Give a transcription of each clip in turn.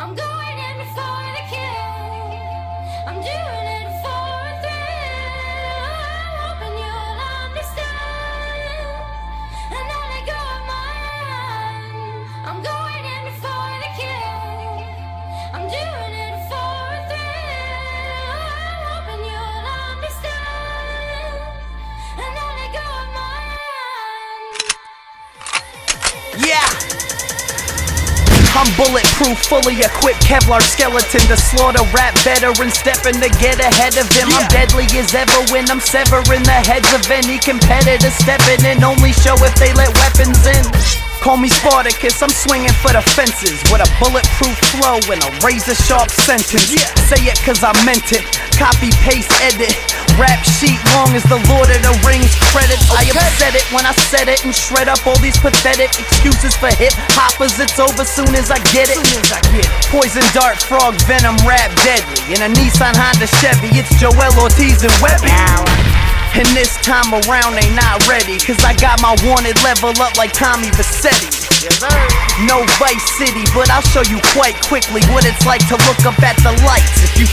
I'm going in for the kill. I'm doing it for I'm bulletproof, fully equipped Kevlar skeleton to slaughter rap veterans, stepping to get ahead of him. I'm deadly as ever when I'm severing the heads of any competitor, stepping in only show if they let weapons in. Call me Spartacus, I'm swinging for the fences with a bulletproof flow and a razor sharp sentence. Say it cause I meant it, copy, paste, edit. Rap sheet long as the Lord of the Rings credits. I upset it when I said it and shred up all these pathetic excuses for hip hoppers. It's over soon as I get it. Poison dart, frog, venom, rap deadly. In a Nissan Honda Chevy, it's Joell Ortiz and Webby. And this time around they not ready Cause I got my wanted level up like Tommy Vercetti No Vice City, but I'll show you quite quickly What it's like to look up at the lights if you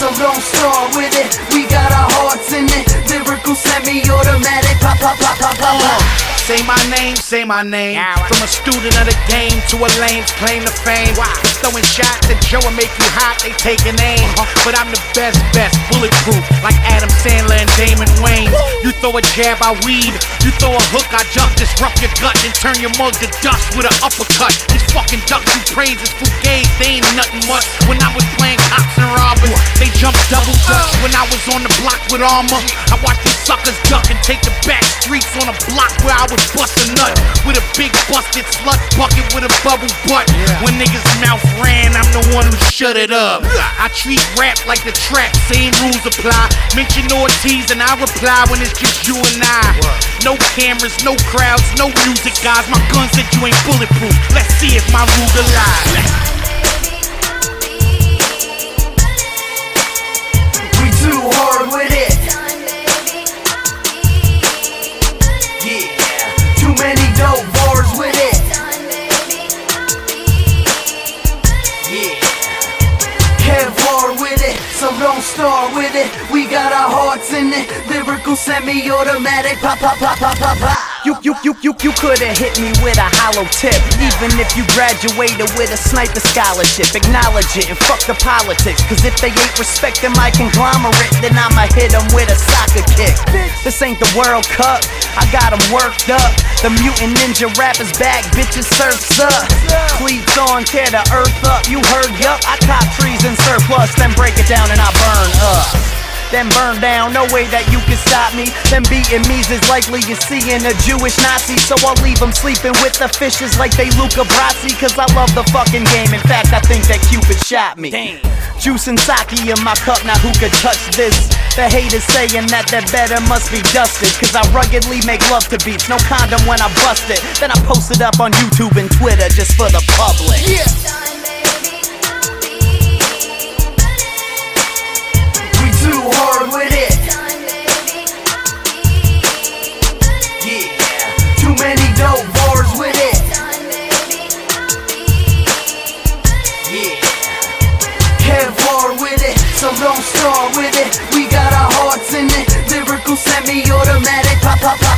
so don't start with it. We got our hearts in it. Lyrical semi-automatic, pop, pop, pop, pop, pop, pop. Say my name, say my name. From a student of the game to a lame's claim to fame. Cause throwing shots at Joe and make you hot, they taking aim. Uh-huh. But I'm the best, best, bulletproof, like Adam Sandler throw a jab, I weave. You throw a hook, I jump, disrupt your gut, and turn your mug to dust with an uppercut. These fucking ducks you praise is fugazi, they ain't nothing much. When I was playing cops and robbers, they jumped double dutch. When I was on the block with armor, I watched these suckers duck and take the back streets on a block where I was bust a nut with a big busted slut bucket with a bubble butt. When niggas' mouth shut it up. I treat rap like the trap, same rules apply. Mention Ortiz and I reply when it's just you and I. No cameras, no crowds, no music, guys. My gun said you ain't bulletproof. Let's see if my rules alive. With it. We got our hearts in it. Lyrical semi-automatic, pop, pop, pop, pop, pop, pop. You, you, you, you, you could've hit me with a hollow tip. Even if you graduated with a sniper scholarship, acknowledge it and fuck the politics. Cause if they ain't respecting my conglomerate, then I'ma hit them with a soccer kick. This ain't the World Cup, I got them worked up. The mutant ninja rappers back, bitches surfs up. Cleats on, tear the earth up. You heard, yup, I cop trees in surplus, then break it down and up then burn down. No way that you can stop me. Them beating me's as likely as seeing a Jewish Nazi. So I'll leave them sleeping with the fishes like they Luca Brasi. Cause I love the fucking game. In fact, I think that Cupid shot me. Damn. Juice and sake in my cup, now who could touch this? The haters saying that that better must be dusted. Cause I ruggedly make love to beats, no condom when I bust it. Then I post it up on YouTube and Twitter just for the public. We so don't start with it. We got our hearts in it. Lyrical semi-automatic, pop, pop, pop.